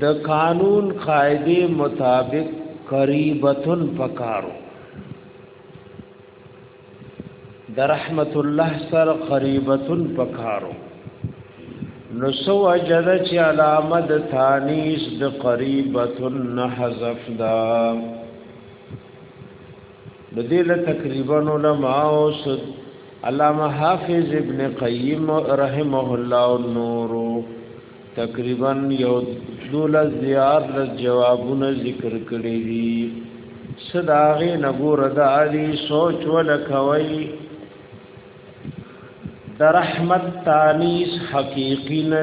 د قانون قاعده مطابق قریبتن پکارو د رحمت الله سر قریبتن پکارو نو سو اجد چې علامه د تانیس د قریبتن حذف دا د دې له تقریبا علماء او علامه حافظ ابن قیم رحمه الله نورو تقریبا یو دولس زیات لس جوابونه ذکر کړی دي صداغه نګور د علی سوچ ولکوي د رحمت تانیس حقیقی نه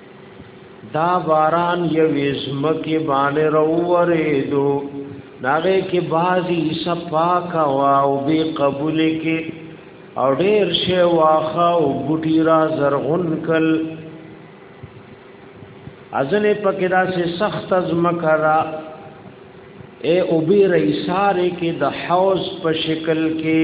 دا باران یوې زمکه باندې راوورېدو ناغه کې بازي صفاک او بي قبول کې او ډېر شی واخه او بوټي را زرغون کل ازل پکې دا سه سخت از مکرا اے او بي رئیساره کې د حوض په شکل کې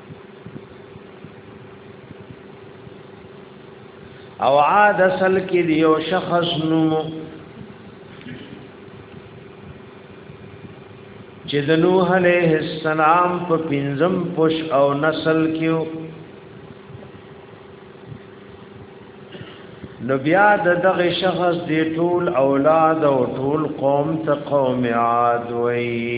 او عاد اصل کې دی یو شخص نوم چې د نوح عليه السلام په پنځم پوش او نسل کې نو بیا د دغه شخص دی ټول اولاد او ټول قوم ته قوم عاد وایي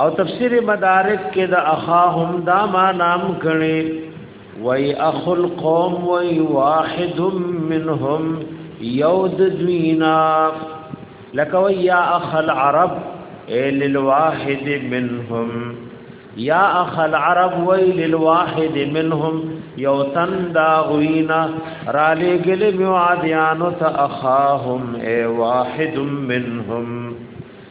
او تفسیر مدارک کې د اخا هم دا ما نام کړي وای اخ القوم وای واحد منهم یود دوینا لکه وای یا اخ العرب ال الواحد منهم یا اخ العرب وای للواحد منهم یو تن دا غوینا را لګل میو عادیانو ته اخاهم ای واحد منهم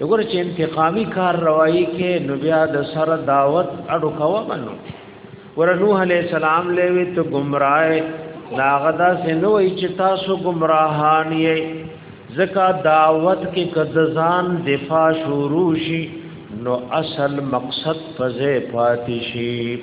وګوره چې انتقامي کار روایي کې نو بیا د سره دعوت اډو کوا منو ور نوح علی السلام لوي ته گمراه لاغدا سنوي چې تاسو گمراهان یې زکا دعوت کې کدزان دفاع شروع شي نو اصل مقصد فزه پاتې شي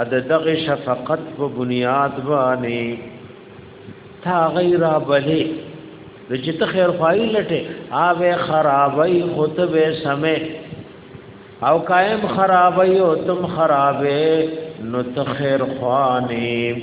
ا د دغه شفقت په بنیاد باندې تا غیر بلې د چې ته خیر خوای لټه اوه خرابای خطب سمې او قائم خرابای او تم خرابې نو ته خیر خوانې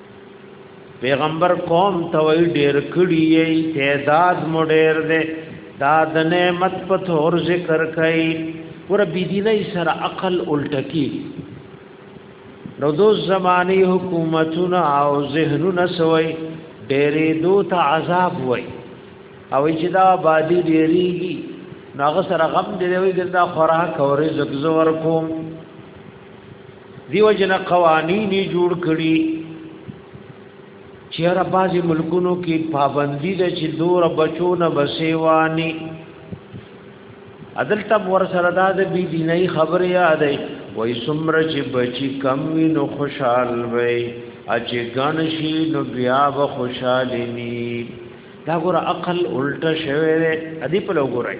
پیغمبر قوم ته وی ډیر کړي یی تعداد مو ډیر دی دا د نعمت په تور ذکر کوي ور بی دیني سره عقل الټکی نو دو زمانی حکومتونه او ذهنونه سوی ډېرې دو ته عذاب وای او چې دا آبادی ډېریږي ناغه سره غم دې وي ګردا خوراک او رزق زور کوم دیو جن قوانین جوړ کړي چې را بازي ملکونو کې پابندي ده چې دور بچو نه بسیوانی عدل تب ور سره دا د بی دیني خبره یاد ای وای سمر چې بچی کم وی نو خوشحال وی اچ غن شي نو بیا و خوشحال نی دا ګور عقل الټه شوی دی ادی په لګورای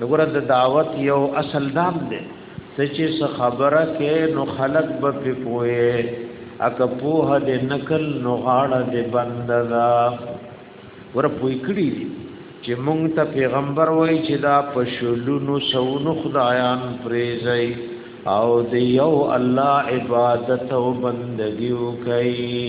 وګوره د دعوت یو اصل دام دی ته چې څه خبره کې نو خلق به په پوهه اګه پوهه د نکل نو غاړه د بندلا ور پوي کړی چې مونږ ته پیغمبر وای چې دا پښلونو سونو خدایان پریزي او د یو الله عبادت او بندګیو کوي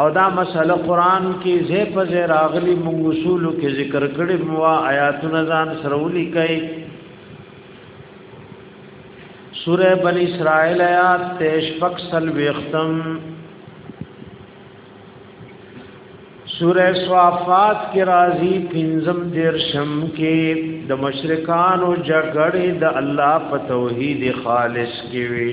او دا مسله قران کې زه په زه راغلي مونږ اصول کې ذکر کړي مو آیاتونه ځان سره ولیکي سوره بنی اسرائیل آیات 13 سل وختم سوره صافات کې راځي پنځم دیر شم کې د مشرکان او جګړې د الله په توحید خالص کې وي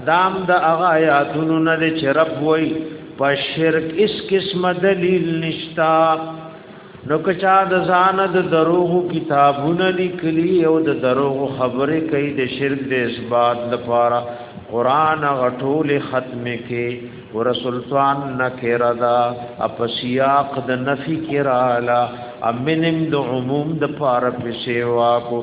ادام د هغه آیاتونو نه دی چې رب وای په شرک اس قسم دلیل نشتا نو کچا د ځان د دروغ کتابونه لیکلی او د دروغ خبرې کوي د شرک د اثبات لپاره قران غټول ختم کې ورسلطان نکره دا اپسیاق د نفی کرالا امنم د عموم د پاره پسې واکو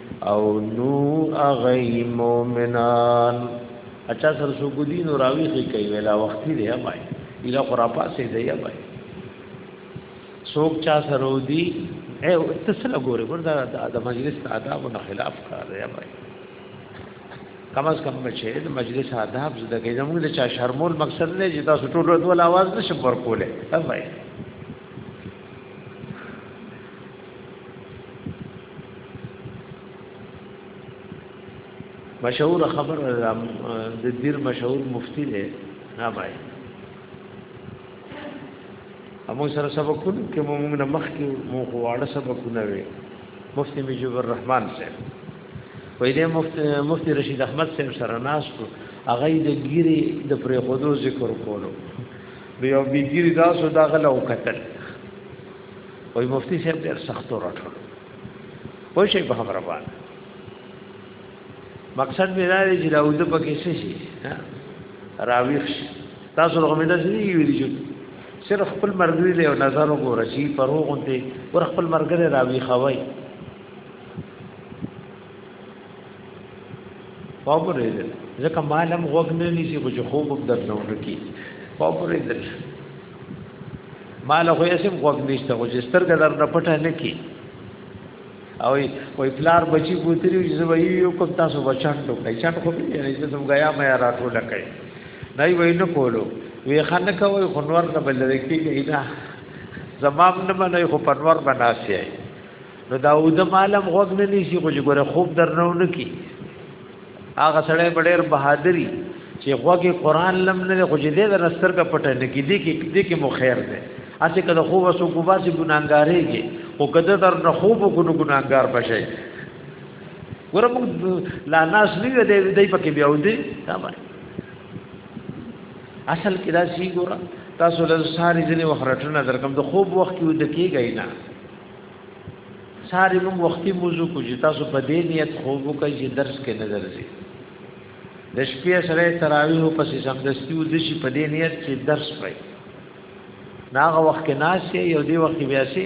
او نو اغی مومنان اچھا سر سو ګدین راوی کی کوي ولا وخت دی یا بای اله خرافه سي دی یا بای سوک چا سرو دی اے تسل ګوره ګور دا د مجلس آداب نه خلاف کار دی یا بای کم از کم بچي د مجلس آداب زده کوي زموږ د چا شرمول مقصد نه چې تاسو ټول ورته ول आवाज نشم ورکوله یا بای مشهور خبر د دیر مشهور مفتی دی نه بای امو سره سبق کول کې موږ نه مخ کې مو غواړه سبق نه وي مفتی مجيب الرحمن صاحب وې دې مفتی مفتی رشید احمد صاحب سره ناس کو هغه د ګيري د پرې خودو ذکر کولو بیا بي ګيري تاسو دا غلو قتل وای مفتی صاحب ډیر سخت راټول خو شي په خبره باندې مقصد مې دا دی چې دا ود په کې څه شي راویښ تاسو هغه مې داسې نه ویلي چې صرف خپل مرګري له نظر وګوره چې پر هغه ته ور خپل مرګري راوي خوي پاپورې دې ځکه مالم غوګ نه نيسي خو خوب درنه ورکی پاپورې دې مال خو یې سم غوږ نشته خو چې سترګه در نه پټه نه کی او وی پلار بچی ګوتری چې زه وی یو کوم تاسو بچان ټو کای چاټ خو به یې چې سم غیا مې را ټول کای نه وی نه کولو وی خنه کوي خنور نه بل کېږي دا زمام نه منې خو پنور بناسي نو دا او د مالم غوږ نه نشي خو ګوره خوب درنو نه کی هغه سړی په ډېر بهادری چې غوږی قران لم نه خو دې د نستر کا پټه نه کې دې کې دې کې مو خیر ده اته کله خو وسو کو باسي ګناګارېږي او کده در نه خوب کو ګناګار بشي ګوره موږ لا ناس نه دې دې پکې بیا ودی دا باندې اصل کې دا شي ګوره تاسو له ساري ځنې وخرټنه درکم د خوب وخت کې ود کېږي نه ساری موږ وختي موضوع کو چې تاسو په دې نیت خوب وکړئ چې درس کې نه درځي د شپې سره تراویح پسې سمدستي و دشي په دې نیت چې درس پي ناغه وخت کې ناشې یو دی وخت بیا شي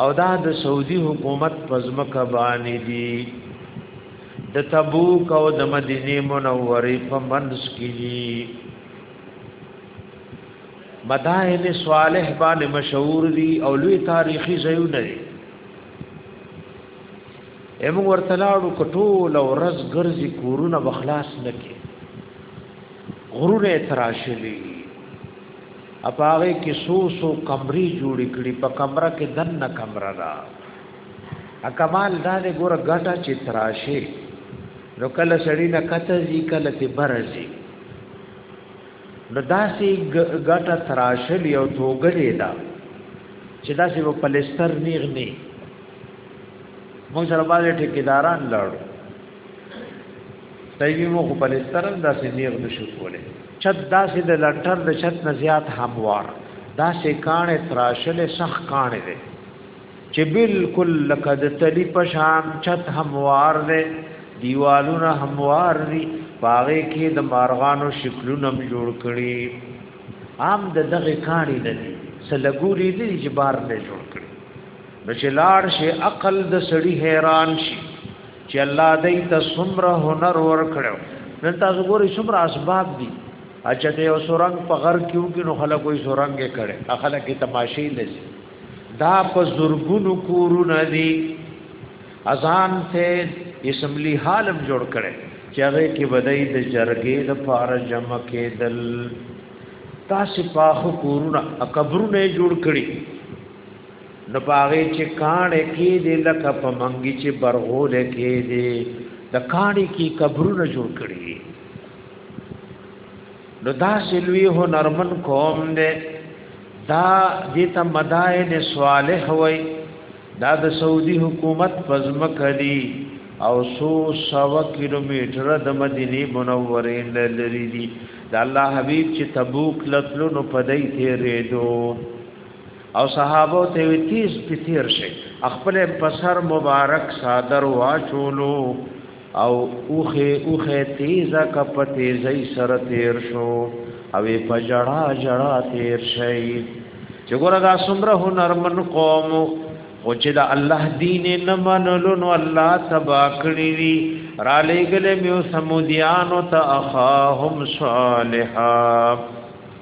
او دا د سعودي حکومت په ځمکه باندې دي د تبوک او د مدینه منورې په منځ کې دي مدائن صالح باندې مشهور دي او لوی تاریخي ځایونه دي امو ورته لاړو کټول او رز ګرځي کورونه بخلاص نکي غرونه تراشلي اپاغه کې سو سو کمرې جوړې کړي په کمره کې دنه کمره دا اکمال دا دې ګور غټه چتراشه نو کله سړی نه کته زی کله ته برزي نو داسې غټه تراشه لیو توګلې دا چې داسې په پلستر نیغ نه موږ سره باندې ټیکداران لړ تایي مو په پلستر داسې نیغ نشو کولای چت داسې د لټر د چت نه زیات هموار داسې کانه تراشل سخ کانه دی چې بالکل لکه د تلی پشان چت هموار دی دیوالونه هموار دي باغې کې د مارغانو شکلونه هم جوړ کړي عام د دغه کانه نه دي سلګوري دي چې بار نه جوړ کړي نو چې لاړ شي عقل د سړي حیران شي چې الله دې ته څومره هنر ورکړو نن تاسو ګورئ څومره اسباب دي اچھا ته یو سورنګ په غر کیو کې نو خلک وایي سورنګ یې کړي خلک یې تماشې لسی دا په زورګونو کورونه دي اذان ته اسمبلی حالم جوړ کړي چې هغه کې بدای د جرګې د فار جمع کېدل تاسو په خو کورونه قبرونه جوړ کړي نو پاغه چې کانه کې دې لکه په منګي چې برغول کې دې د کانه کې قبرونه جوړ کړی نو دا سلوی هو نرمن قوم دې دا دې ته مدائن صالح وای دا د سعودي حکومت پزم کړي او سو سو کیلومتر د مدینه منورې لری دي دا الله حبیب چې تبوک لتلو نو پدای ته ریدو او صحابه ته وی تیز پتیر شي خپل په سر مبارک صادر واچولو او اوخه اوخه تیزه کپ تیزی سره تیر شو او په جړا جړا تیر شي چې ګوره دا څومره هنرمن قوم او چې دا الله دین نه منلو نو الله تبا کړی وی را لېګلې میو سمودیانو ته اخاهم صالحا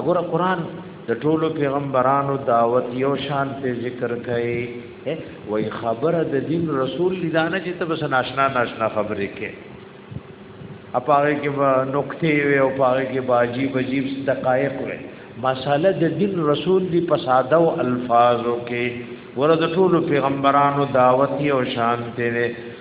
اګوره قران د ټولو پیغمبرانو دعوت یو شان په ذکر کوي وای خبره د دین رسول لیدانه چې ته بس ناشنا ناشنا خبرې کې اپاره کې نقطې وي او پاره کې باجی بجیب دقایق وي مساله د دین رسول دی په ساده او الفاظو کې ورته ټول پیغمبرانو دعوت او شان ته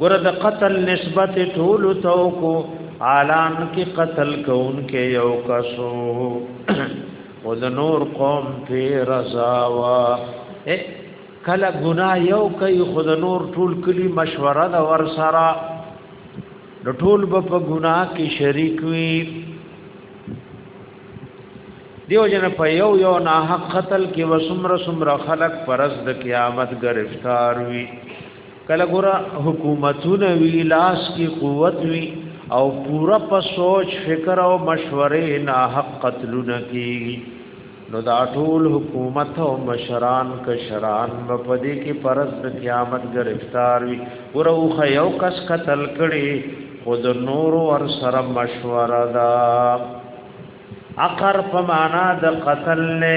ګره د قتل نسبت ټول توکو عالم کې قتل کون کې یو کسو او د نور قوم په رضا وا کله ګنا یو کوي خود نور ټول کلی مشوره د ور سره د ټول په ګنا کې شریک وي دیو جن په یو یو نه حق قتل کې وسمر سمر خلق پرز د قیامت گرفتار وي کله ګره حکومتونه وی لاس کی قوت وی او پورا په سوچ فکر او مشورې نه حق قتلونه کیږي نو دا ټول حکومت او مشران کشران په دې کې پرز د قیامت گرفتار وي ورو خیو کس قتل کړي خود نور ور سره مشوره دا اقر په معنا د قتل نه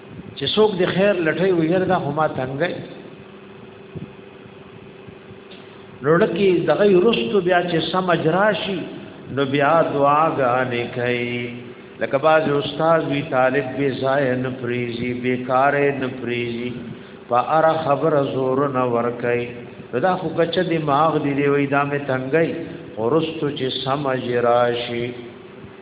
چې څوک د خیر لټي وير دا هما تنګي لړکی دغه رستو بیا چې سمجراشي نو بیا دعاګانې کوي لکه باز استاد وی طالب به ځای نه پریزي بیکار نه پریزي په ار خبر زور نه ور کوي دا خو کچ دی ماغ دی دی وې دا مې تنګي ورستو چې سمجراشي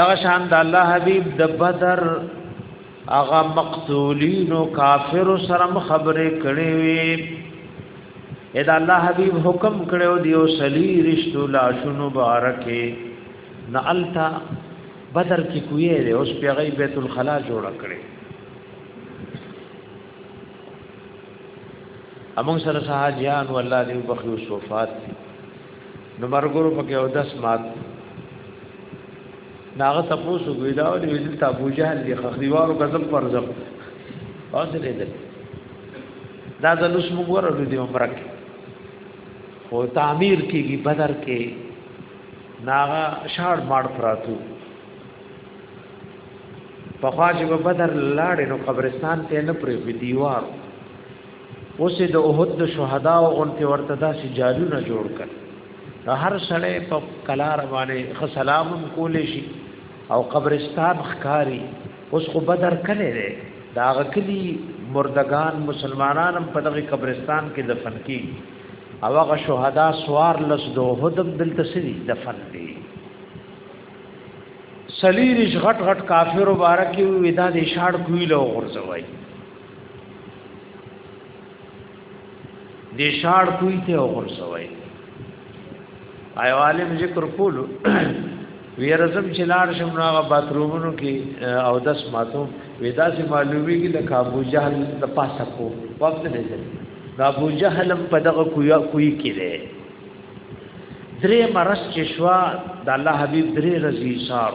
دغه شان د الله حبيب د بدر هغه مقتولین او کافر سره خبرې کړې وي اې دا الله حبيب حکم کړو دیو سلی رشتو لاشونو مبارکه نه التا بدر کې کوی دی اوس پیغی بیت الخلا جوړ کړي امون سره ساجان والله دی بخیو صفات دی نو مرګورو پکې او داس مات ناغه تاسو ګوي دا ولې ویل تا ابو جهل دی خخريوارو غزم پرځم او څه دې دا د لوس موږ ورته دی عمر کې او تعمیر کېږي بدر کې ناغه شاړ ماړ پراتو په خواجه بدر لاړې نو قبرستان ته نه پرې دیوار اوس د احد د شهدا او غون په ورته داسې جالونه جوړ کړ نو هر سړی په کلار باندې خ سلام کول شي او قبرستان ښکاری اوس خو بدر کله دی دا غکلی مردگان مسلمانان په دغه قبرستان کې دفن کی او هغه شهدا سوار لس دو هدم دلته سری دفن دي سلیریش غټ غټ کافر مبارک وی دا د شاړ کوی له غرزوي دی شاړ کوی ته وغورځوي آی عالم ذکر کولو ویرزم چې لار شم نو هغه باترومونو کې او دس ماتو ودا سي معلومي کې لکه ابو جهل د پاسه کو وخت نه دی دا ابو جهل په دغه کویا کوی کې دی درې مرس چې شوا د الله حبيب درې رضی صاحب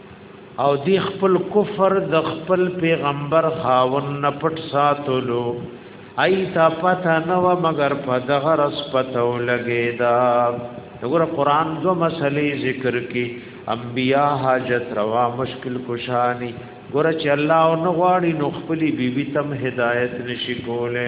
او دی خپل کفر د خپل پیغمبر خاون نه پټ ساتلو ایتا پتا نو مگر په دغه رس پتو لګیدا وګوره قران دو مسلې ذکر کی انبیا حاجت روا مشکل کشانی ګوره چې الله او نغواړي نو خپل بیبي تم هدایت نشي کوله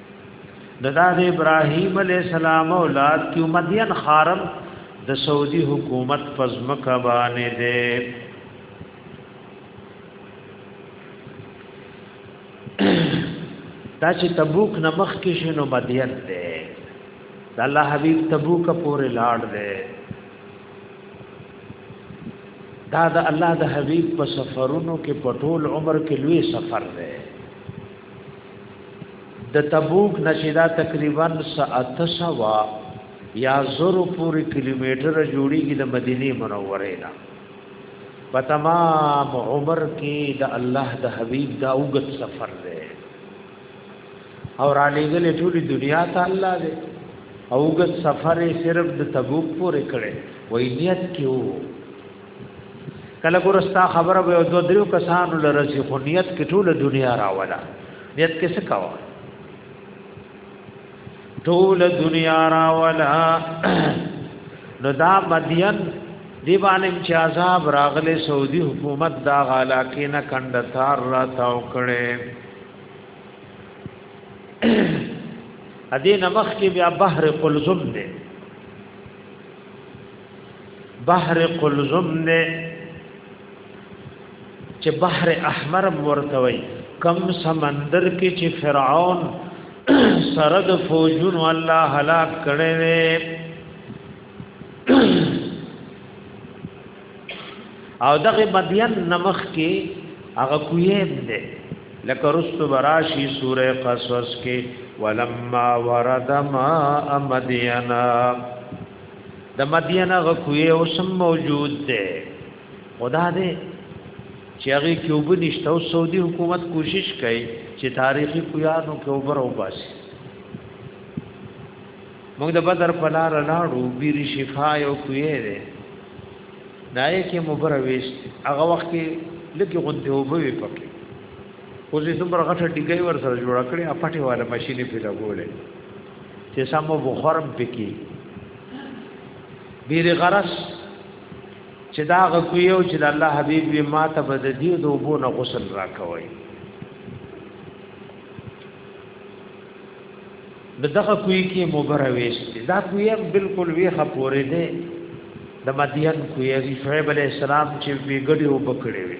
ددا د ابراهيم عليه السلام اولاد کیو مدین خارم د سعودي حکومت پزمک باندې ده دا چې تبوک نمخ کې شنو مدین ده د الله حبيب تبوک پورې لاړ دی دا د الله د حبيب په سفرونو کې په ټول عمر کې لوی سفر دی د تبوک نشیدا تقریبا ساعت سوا یا زر پوری کیلومتر جوړیږي د مدینه منوره نه په تمام عمر کې د الله د حبیب دا وګت سفر دی او را لېګلې ټولې دنیا ته الله دی او وګت سفر یې صرف د تبوک پورې کړي وینیت کې وو کله ګورستا خبره به دو درو کسانو لرسي خو نیت کې ټول دنیا راولا نیت کې څه کاوه ټول دنیا راولا نو دا مدین دی باندې چې عذاب راغله سعودي حکومت دا غالا کې نه کندتار را تاو کړي ا دې نمخ کې بیا بحر قلزم دی بحر قلزم نه چې بحر احمر ورتوي کم سمندر کې چې فرعون سره د فوجونو الله هلاک کړي وي او دغه مدین نمخ کې هغه کویم دی لکه رستو براشی سوره قصص کې ولما ورد ما مدینا د مدینه غکوی اوسم موجود دی خدا دې چې هغه کې وب نشته او سعودي حکومت کوشش کوي چې تاریخي کویانو کې وبر او باسي موږ د بدر په لار لاړو بیر شفا یو کوی دی دای کې مبر وېست هغه وخت کې لکه غونډه وبوي پکې اوس یې څومره غټه ټیګي ور سره جوړ کړې اپټي والا ماشينې پیدا ګولې چې سمو بخورم پکې ډیر غرس چې دا غویو چې الله حبیب وی ما ته بد دی د وبو نه غسل راکوي دغه کوی کې مبره وېست دا کوی بالکل وی خپورې ده د مدین کوی شعیب علی السلام چې وی ګډي وبکړې وی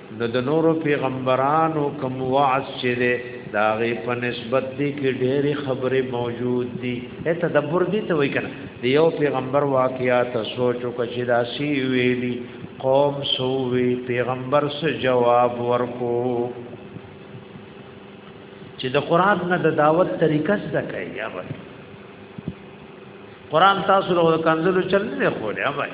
نو د نورو پیغمبرانو کوم وعظ چې ده دا غي په نسبت دي کې ډېری خبرې موجود دي اته تدبر دي ته وای کنه د یو پیغمبر واقعیات سوچو کچې دا سی ویلي قوم سووي پیغمبر سره جواب ورکو چې د قران نه د دعوت طریقه څه کوي یا بس قران تاسو له کنځلو چل نه خو لري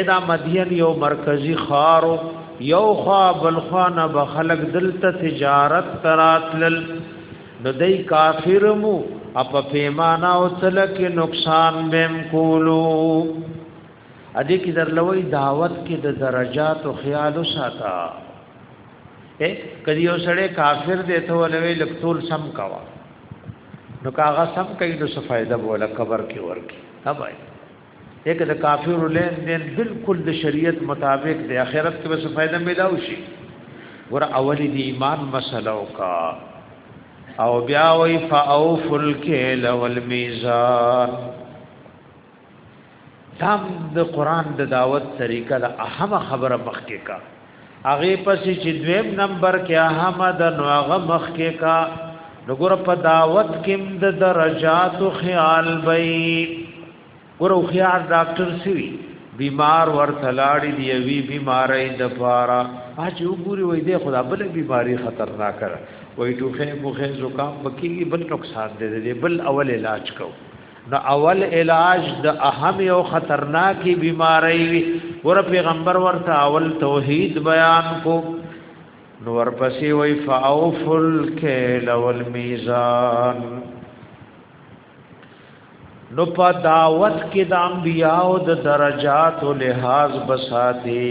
ادا مدین یو مرکزی خارو یو خوا بلخوانه به خلق دلته تجارت تراتل نو دای کافر مو اپ پیمانه او تلک نقصان بهم کولو ا دې کې درلوي دعوت کې د درجات او خیال ساته اے کدی یو سړی کافر دی ته ولوي لکتول سم کوا نو کاغه سم کوي نو څه فائدہ بوله قبر کې ورکی ها بھائی یک د کافر لین دین بالکل د شریعت مطابق د اخرت کې څه فائدہ ملاو شي ور اولی دی ایمان مسله وکا او بیا وی فاوف الکیل والمیزان تام د قران د دعوت طریقه د اهم خبره مخکې کا هغه پسې چې دویم نمبر کې احمد نو هغه مخ کې کا نګور په دعوت کې د درجات خیال بې ګورو خيار ډاکټر سوي بیمار ورته لاړې دی وی بیمارې د پاره اج وګوري وې د خدا بل بیماری خطرناک کړ وې ټوخه مخه زکام بکیږي بل نقصان دې دې بل اول علاج کو نو اول علاج د اهم او خطرناکي بیماری وی ور پیغمبر ورته اول توحید بیان کو نو ورپسې وی فاوفل کیل والمیزان نو په دعوت کې د انبیاء د درجات او لحاظ بساتی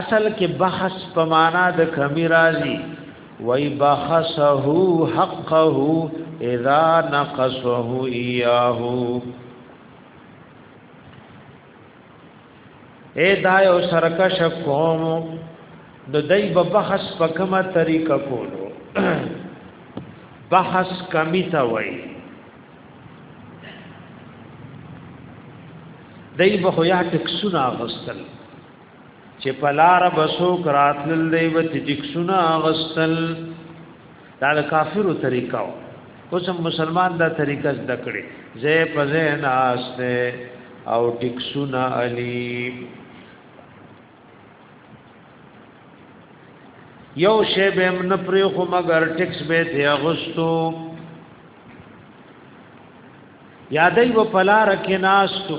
اصل کې بحث په معنا د کمی راځي وای بحثه حقه اذا نقصه اياه اے دایو سرکش قوم د دای په بحث په کومه طریقه کولو بحث کمی تا وای دای په خو یا تک سنا غسل چې پلار بسو کراتل دی و چې جکسونه غسل دا د کافرو طریقه و اوس مسلمان دا طریقه زده کړي زه په زه ناشته او ټیکسونه علی یو شی به من پرې خو مگر ټیکس به ته اغستو یادای و پلار کې ناشتو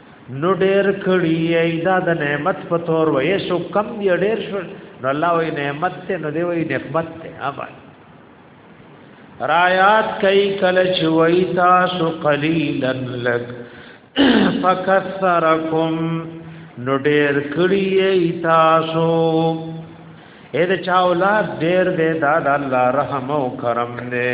نو ډیر کړي ای دا د نعمت په تور وې شو کم دی ډیر شو نو الله وې نعمت ته نو دی وې نعمت ته اما رایات کای کله چوي تاسو قلیلا لک فکثرکم نو ډیر کړی ای تاسو اې دا چا اولاد ډیر دې دا د الله رحم او کرم دې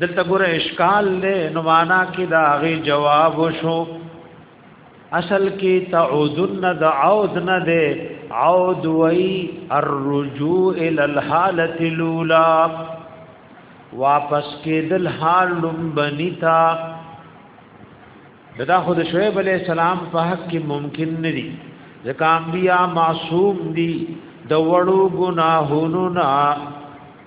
دلته ګوره اشکال دی نو معنا کې دا غي جواب شو اصل کې تعودن د عود نه دی عود وی الرجوع الى الحاله الاولى واپس کېدل حال لومبني تا دا خود شعیب علیہ السلام په حق کې ممکن نه دي ځکه انبیا معصوم دي د وړو ګناهونو نه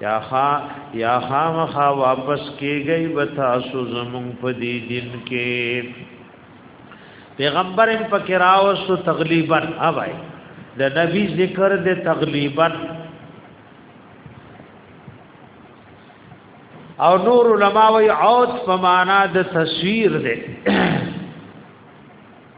یا خا یا خامخا واپس کیږي بتا سو زمون په دې دین کې پیغمبر ان په کراو سو تقریبا اوای د نبی ذکر د تقریبا او نور علماء وی عود په معنا د تصویر ده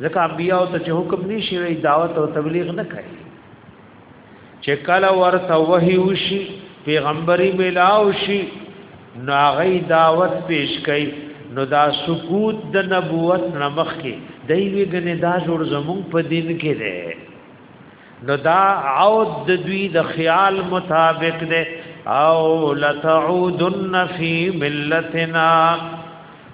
ځکه انبیاء ته چې حکم نشي وي دعوت او تبلیغ نه کوي چې کله ورته وحی وشي پیغمبري ملاو شي نو هغه دعوت پیش کوي نو دا سکوت د نبوت نمخ کې دای وی غنه دا جوړ زمون په دین کې ده نو دا عود د دوی د خیال مطابق ده او لتعودن فی ملتنا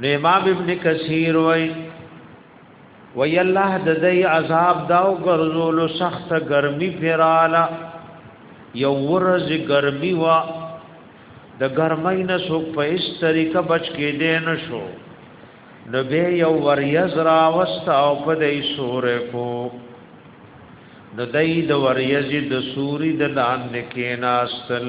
نو امام ابن کثیر وای وی الله د دې عذاب دا او ګرځول سخت ګرمي فراله یو ورځ ګرمي وا د ګرمۍ نه سو په هیڅ طریقه بچ کې دې نه شو نو به یو وریز را وست او په دې سور کو د دې د وریز د سوري د لاندې کې ناستل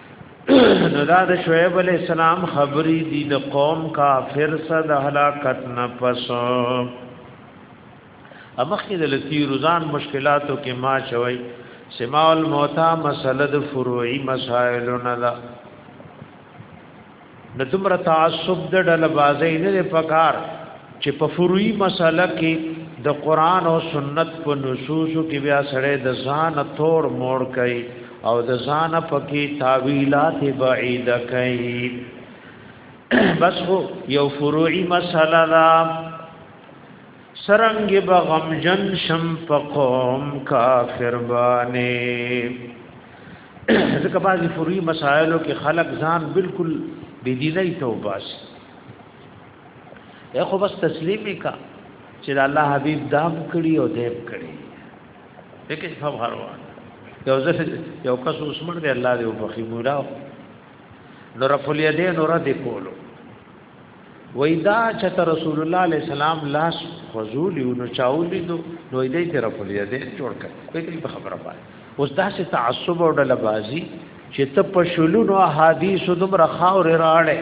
نو دا د شعیب علی السلام خبرې دي د قوم کافر سره د هلاکت نه پس امخې د لتی روزان مشکلاتو کې ما شوي سماع الموتا مسله د فروعي مسائل نه ده نو دومره تعصب د ډله بازی نه پکار چې په فروعي مسله کې د قران او سنت په نصوصو کې بیا سره د ځان تور مور کوي او د ځان پکې تعویلات بعیده کوي بس هو یو فروعي مسله را سرنګ بغم جن شم فقوم کافر باندې ځکه بعضی فروعي مسایلو کې خلق ځان بالکل بی دینه توباس یا خو بس تسلیم کا چې الله حبیب دام کړی او دیم کړی دغه څه فهروان یو ځل یو کس عثمان دی الله دې وبخي مولا نو رفل یدین نور دې کولو وېدا چې رسول الله عليه السلام لاس خزول نو چاولې نو نو دې تر په دې دې جوړ کړ په دې خبره باندې اوس دا چې تعصب او ډلبازي چې ته په شلونو احادیث دومره خاور راړې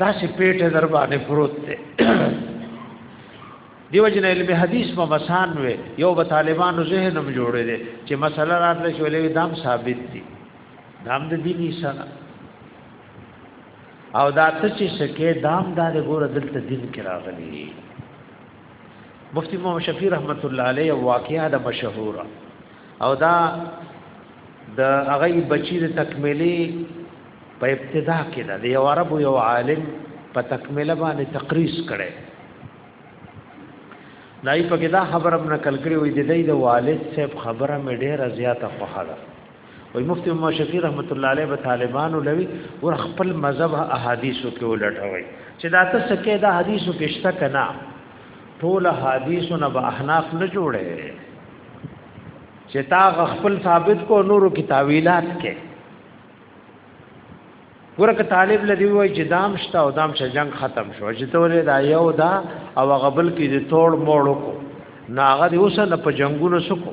دا چې پیټه در باندې پروت دی دیو جن علم حدیث په مسان وې یو به طالبانو ذهن هم جوړې دي چې مسله راتله شولې دام ثابت دي دام د دیني سره او دا ته چې شکه دام دار ګور دلته دین کې راغلی مفتی محمد شفیع رحمت الله علیه واقعا د مشهور او دا د هغه بچی د تکمیلی په ابتدا کې دا یو عربو یو عالم په تکمیله باندې تقریص کړي دای په کې دا خبره من کلکړي وې د دې د والد صاحب خبره مې ډېره زیاته خوښه ده وای مفتی محمد شفیع رحمت الله علیه به طالبانو لوي ور خپل مذهب احادیثو کې ولټوي چې دا ته سکه دا حدیثو کې شته کنا ټول حدیثو نه به احناف نه جوړه چې تا خپل ثابت کو نورو کې تعویلات کې ورکه طالب لدی وای چې دام شته او دام شه جنگ ختم شو چې تورې دا یو دا او غبل کې د توړ موړو کو ناغه دی اوس نه په جنگونو سکو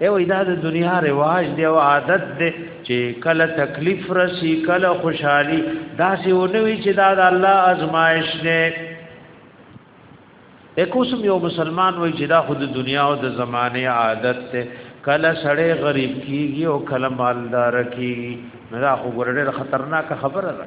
ای وای دا د دنیا رواج دی او عادت دی چې کله تکلیف رسی کله خوشحالی دا سی ونوی چې دا د الله آزمائش دی اکوسم یو مسلمان وای چې دا خود دنیا او د زمانه عادت ته کله سړی غریب کیږي او کله مالدار کیږي دا خو ګورډه خطرناک خبره ده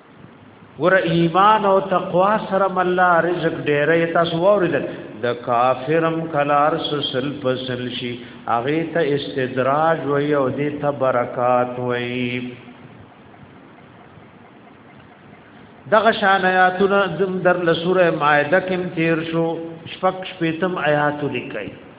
ګور ایمان او تقوا سره مله رزق ډېرې تاسو ووریدل د کافرم کلار سل پسل شي هغه ته استدراج وي او دې ته برکات وي دغه شان آیاتونه در لسوره مائده کې تیر شو شپک شپیتم آیات لیکي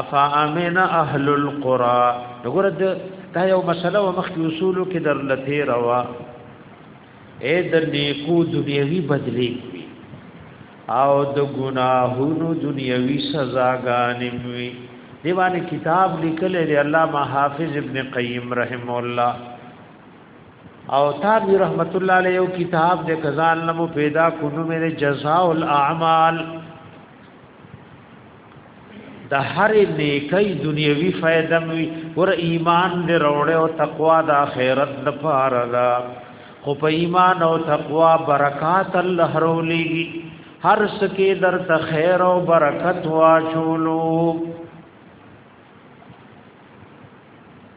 افا امن اهل القرى وګوره دا یو مسله و مخکې اصولو کې در لته روا اې د نیکو دنیوي بدلی او د ګناهونو دنیوي سزاګانې وي دیوانه کتاب لیکل دی علامه حافظ ابن قیم رحم الله او تابی رحمت الله علیه یو کتاب د کزان نمو پیدا کونو مې جزاء الاعمال د هر نیکي دنیوي فائدہ وي ور ایمان دې روړې او تقوا د آخرت لپاره دا خو په ایمان او تقوا برکات الله رولېږي هر سکه در ته خیر او برکت واچولو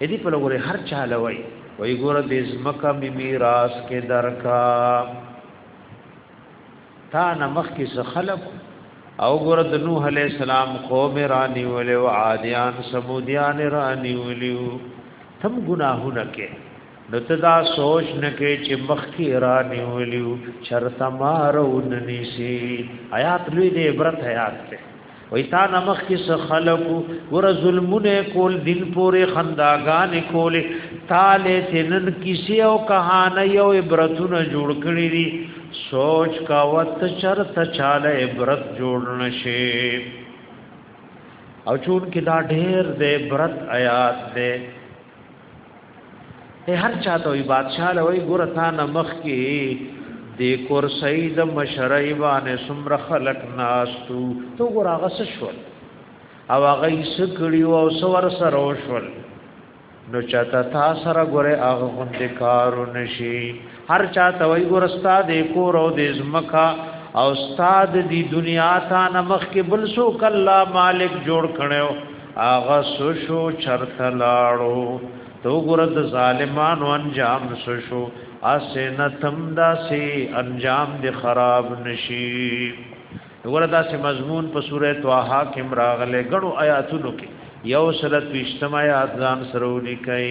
اې دې په لوري هر چا لوي وای ګور دې زمکه می میراث کې درکا تا نه مخ کې څه خلق او ګور د نوح علی السلام قوم رانی ولې او عادیان سمودیان رانی ولې تم گناهونه کې نو ته دا سوچ نه کې چې مخ کې رانی ولې چرته مارو ننسی آیات لوی دې عبرت آیات ته وای تا نمخ کې څه خلقو ور ظلمونه کول دین پورې خنداګان کول تاله تنن کسی او کہانه یو عبرتونه جوړ کړی دي سوچ کا وت چرت چاله عبرت جوړ نشي او چون کې دا ډېر دې عبرت آیات دې ای هر چاته وی بادشاہ لوی ګور تا نه مخ کې د کرسۍ د مشرۍ باندې سمره خلق ناستو تو ګور هغه څه شول او هغه یې سکړی او سور سره شول نو چاته تا سره ګوره هغه غوند کارو نشي هر چاته وی ګور ستا د کور او د زمکا او استاد دی دنیا تا نمخ کې بل سو کلا مالک جوړ کړو هغه سوشو چرته لاړو تو ګور د ظالمانو انجام سوشو اسنه تم داسي انجام دي خراب نشي ګور داسي مضمون په سوره طه کې مراغله غړو آیاتونو کې یو سره پښتم آیات ځان سره ولیکئ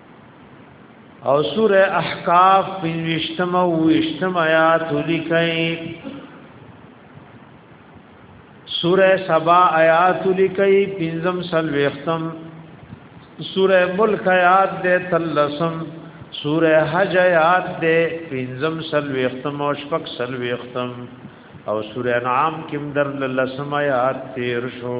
او سوره احقاف پنځشتم او وشتم آیات لیکي سوره سبا آیات لیکي پنځم سلوختم سوره ملک آیات ده تلسم سوره حج آیات ده پنځم سلوختم او شپږ سلوختم او سوره انعام کې در لسم آیات تیر شو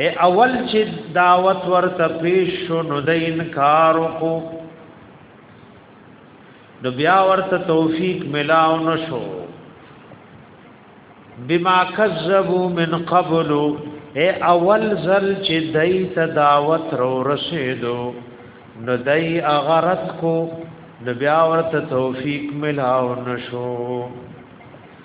اے اول چې دعوت ورته پیش شو نو د انکار کو نو بیا ورته توفیق ملاو نشو بما کذبوا من قبل اے اول زل چې دای ته دعوت رو رسیدو نو دای اغرت کو نو بیا ورته توفیق ملاو نشو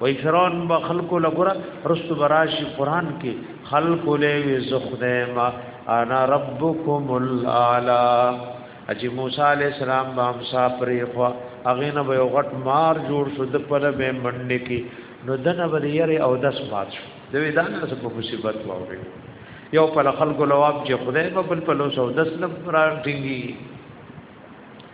وای فرعون با خلق لګره رست براشی قران کې خلق له زخدما انا ربکم الاعلى اجي موسی عليه السلام با هم صبر خو اغه نه یو غټ مار جوړ شو د پر به منډه کې نو دنه ولیر او دس مات شو دوی دا نه په مصیبت واوري یو په خلق لواب چې خدای په بل په لو سو دس نه را ټینګي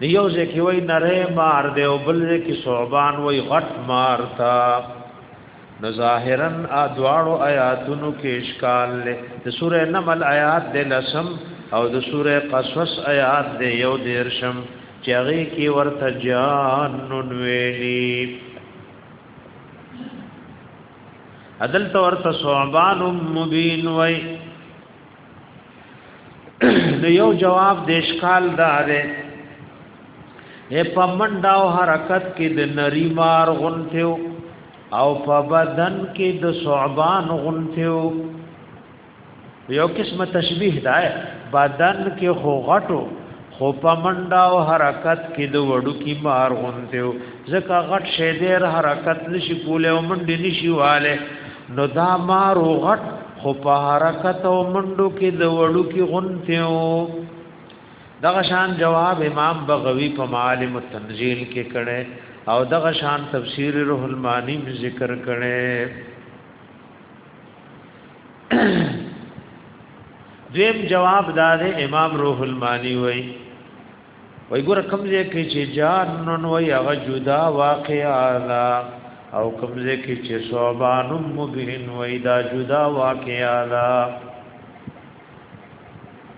دیو ځکه وای نره مار دی او بل ځکه صوبان وای غټ مار تا نو ظاهرا ادوارو آیاتونو کې اشکال له د سوره نمل آیات د لسم او د سوره قصص آیات د یو دیرشم چې هغه کې ورته جان نون ویلي عدل تور ته صوبان مبین وای نو یو جواب د اشکال دار اے په منډه او حرکت کې د نری مار غونټیو او په بدن کې د صعبان غونټیو یو قسمه تشبیه ده بدن کې خو غټو خو په منډه او حرکت کې د وړو کې مار غونته او ځکه غټ شې ډېر حرکت نشي کولای او منډه نشي واله نو دا مار او غټ خو په حرکت او منډو کې د وړو کې غونته او دغه شان جواب امام بغوی په معالم التنزیل کې کړي او دغه شان تفسیر روح المانی ذکر کړي دویم جواب دا دی امام روح المانی وای وای ګور کوم ځای کې چې جان نن وای هغه جدا واقعا ده او کوم ځای کې چې صوبان مبین وای دا جدا واقعا ده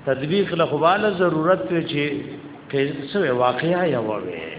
تدبیق له خواله ضرورت چې کې څه واقعا یا وای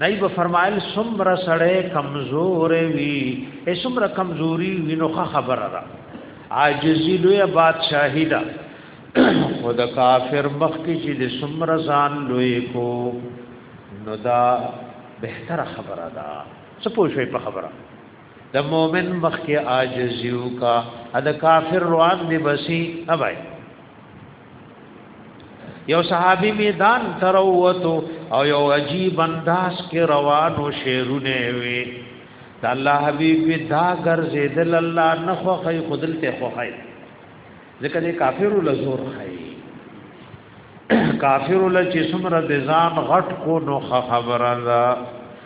دای په فرمایل سمره سړی کمزور وی ای سمره کمزوري وینو خبره را عاجزی لوی بادشاہی دا خود کافر مخ کی چې د سمره ځان لوی کو نو دا بهتره خبره ده څه پوه شوي په خبره د مؤمن مخ کې عاجزیو کا د کافر روان دی بسی اوبای یو صحابي میدان تر وته او یو عجیب انداز کې روانو شعرونه وي د الله حبیب دا ګرځیدل الله نه خوخی خودل ته خوخی ځکه دې کافر لزور خی کافر لچ سمره د ځان غټ کو نو خبره ده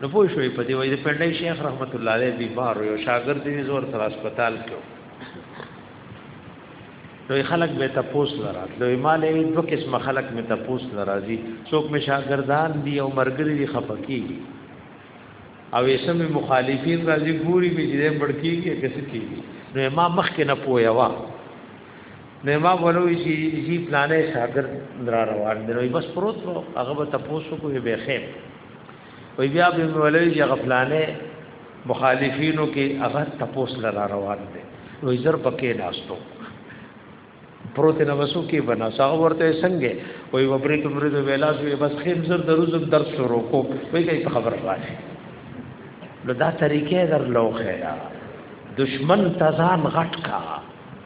نو پوه شوې په دې وای د پندای شیخ رحمت الله علیه بیمار یو شاګرد یې زور تر هسپتال کې نو خلک به تپوس لرات لو مالې دو قسم خلک می تپوس لرازي څوک می شاګردان دی او مرګري دی خپکی او اسم مخالفین راځي ګوري می دې بڑکیږي کسې کیږي نو ما مخ کې نه پویا وا نو ما ولوي شي جی پلانې شاګرد را روان دی نو بس پروت نو هغه به تاسو کو به خیر وی بیا به ولوي چې غفلانې مخالفینو کې هغه تاسو لرا روان دی نو زر پکې ناشتو پروت نه وسو کې بنا ساغ ورته څنګه وی وبرې کومره د ویلا شو بس خیم زر دروز درس شروع کو وی کوي خبر راځي نو دا طریقې در لوخه دشمن تزان غټ کا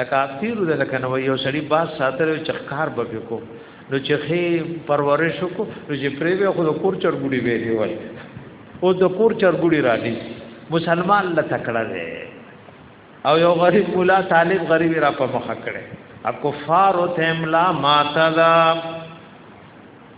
لکه اپتیرو ده لکه نو یو سړی باز ساتل او چخکار به کو نو چې خې پرورش کو نو چې پرې به خود کور چرګوډي به دی وای او د کور چرګوډي را دي مسلمان لا تکړه دی او یو غریب مولا طالب غریب را په مخ کړي ا کفار او تملا ماتا دا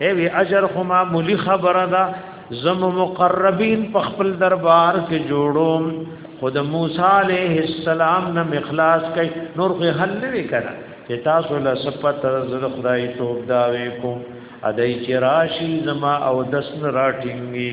هی وی اجر خو معمولی خبره ده زم مقربین په خپل دربار کې جوړوم خود موسی علیہ السلام نه مخلاص کړي نور خو حل نه وکړه چې تاسو له صفات رزق خدای توب دا وکم ادای چې راشي زما او دسن راټینګي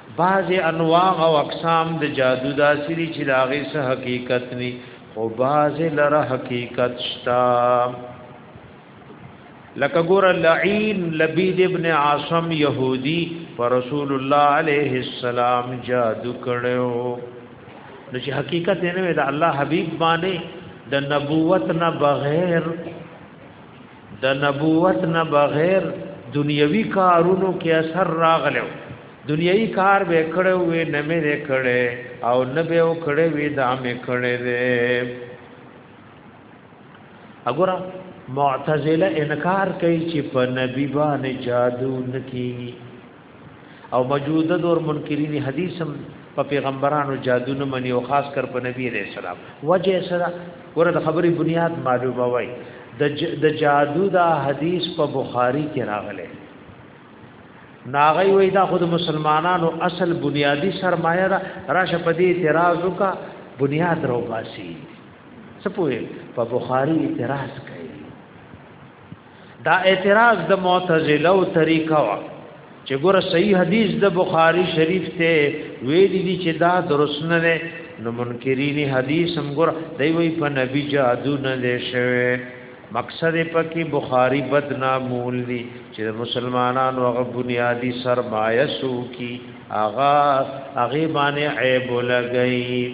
بعض انواع او اقسام د جادو داسې دي چې دا غي سه حقیقت ني خو بعض لره حقیقت شتا لکه ګور لعین لبید ابن عاصم یهودی پر رسول الله علیه السلام جادو کړو نو چې حقیقت نه وي د الله حبیب باندې د نبوت نه بغیر د نبوت نه بغیر دنیوي کارونو کې اثر راغلو دنیوي کار به کړو وې نه مې کړې او نه به وکړې وې دا مې کړې دې وګوره معتزله انکار کوي چې په نبی باندې جادو نکېږي او موجوده دور منکرین حدیث هم په پیغمبرانو جادو نه مني او خاص کر په نبی علیہ السلام وجه سره ورته خبري بنیاد معلومه وای د جادو دا حدیث په بخاری کې راغلی ناغی وای دا خود مسلمانانو اصل بنیادی سرمایه را راشه په دې اعتراض وکا بنیاد رو باسی سپوی په بخاری اعتراض کوي دا اعتراض د معتزله او طریقه وا چې ګوره صحیح حدیث د بخاری شریف ته ویل دي چې دا درست نه ده نو منکرین حدیث هم ګور دی وی په نبی جادو نه دی شوی مقصد پکې بخاری بدنامول دي چې مسلمانانو هغه بنیادی سرمایه سو کی اغا اغه باندې عیب لګئی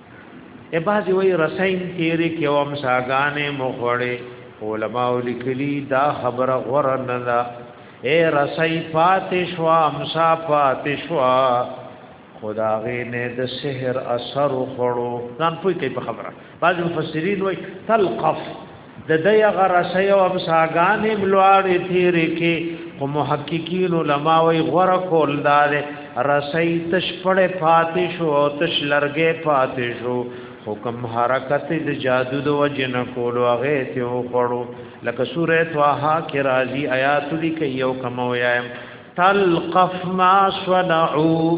ای بازی وای رسین تیرې کې او امساګانې مخړې علماء لیکلی دا خبره غره نه ده اے رسای پاتې شو امسا پاتې شو خداغه نه د سحر اثر خړو ځان پوي کوي په خبره بعض مفسرین وای تلقف د دې هغه رسې او امساګانې بلواړې تیرې کې خو محققین علما وی غره کول دار رسې تشپړې پاتې شو او تش لرګې پاتې شو حکم حرکت د جادو د وجن کولو هغه ته وخړو لکه سوره طه کې راځي آیات دي کې یو کمو یایم تلقف ما صنعوا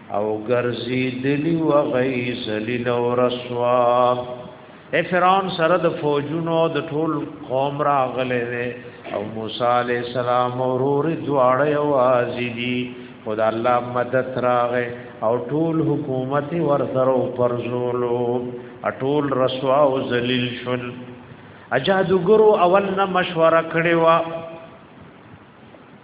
او ګرځي دلی و غي ذلیل او رسوا اے فرعون سره د فوجونو د ټول قوم راغله او موسی علی السلام اورور دواړه اوازې دي خدا الله مدد راغې او ټول حکومت ورسره پرزولو ټول رسوا او ذلیل شول اجادو ګرو اول نه مشوره کړې و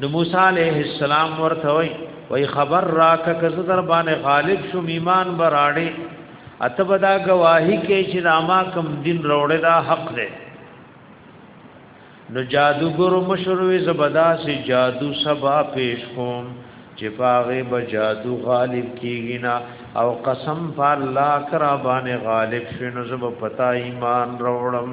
نو موسی علیہ السلام ورته وای وای خبر راک کز در باندې غالب شو ایمان براړي اتبدا گواہی کې چې راما کم دین روړې دا حق دی نو جادوګر مشروي زبدا سي جادو سبا پیش کوم چې پاغه به جادو غالب کیږي نا او قسم په الله کرا باندې غالب شنو زب پتا ایمان روړم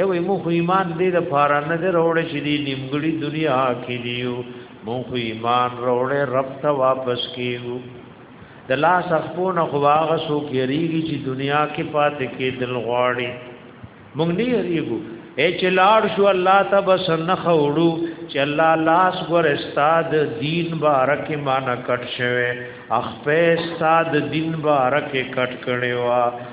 یو مو خو ایمان دې د پاره نه دروړې چې دې نیمګړي دنیا کې دیو مو خو ایمان وروړې رب ته واپس کیو د لاس خپونه خو هغه سو کېریږي چې دنیا کې پاتې کې دل غواړي مونږ نه یریګو اے چلاړ شو الله ته بس نه خوړو چې الله لاس ور استاد دین بارک مان کټ شوه اخ په استاد دین بارک کټ کړي وا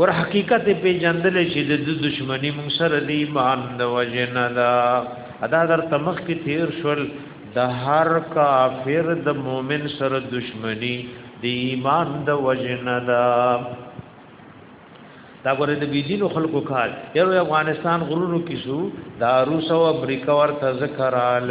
ور حقیقت په جندل چې د دشمنی مون سره دی ایمان د وجنه دا ادا در تمخ کې تیر شول د هر کافر د مؤمن سره دشمنی د ایمان د وجنه دا دا ګوره د بيدینو خلکو کار یو افغانستان غرونو کې شو دا روس او امریکا ورته ذکرال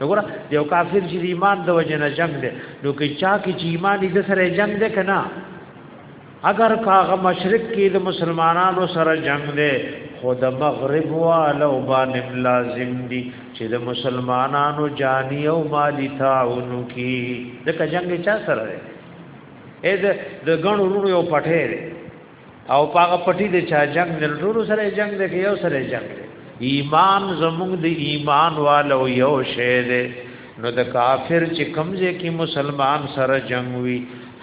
وګوره د یو کافر چې ایمان د وجه نه جنگ دی نو کې چا کې چې ایمان دې سره جنگ دی کنه اگر کاغه مشرک کې د مسلمانانو سره جنگ دی خو د مغرب والو باندې لازم دي چې د مسلمانانو جانی او مالی تعاون کی د کجنګ چا سره دی اې د غن ورونو یو پټه او پاغه پټی د چا جنگ نه ټول سره جنگ دی یو سره جنگ دی ایمان زموږ د ایمان والو یو شی دی نو د کافر چې کمزې کې مسلمان سره جنگ وی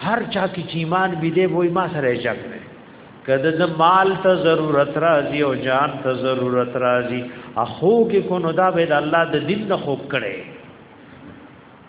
هر چا کې چې ایمان بي دی وای ما سره جنگ دی کده د مال ته ضرورت راځي او جان ته ضرورت راځي اخو کې کو نو دا به د الله د دین نه خوب کړي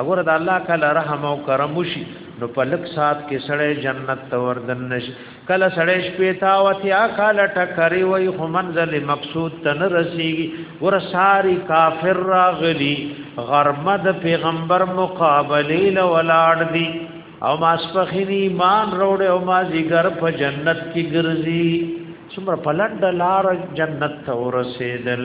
اګوره د الله کله رحم او کرم وشي نو په لک سات کې سړی جنت ته وردن نشي کله سړی شپې تا او تیا کال ټکری وای خو منزل مقصود ته نه رسیږي ور ساری کافر راغلی غرمه د پیغمبر مقابله لولاړ دی او ماسپخین ایمان روړ او ما زیګر په جنت کې ګرځي څومره پلند لار جنت ته ورسېدل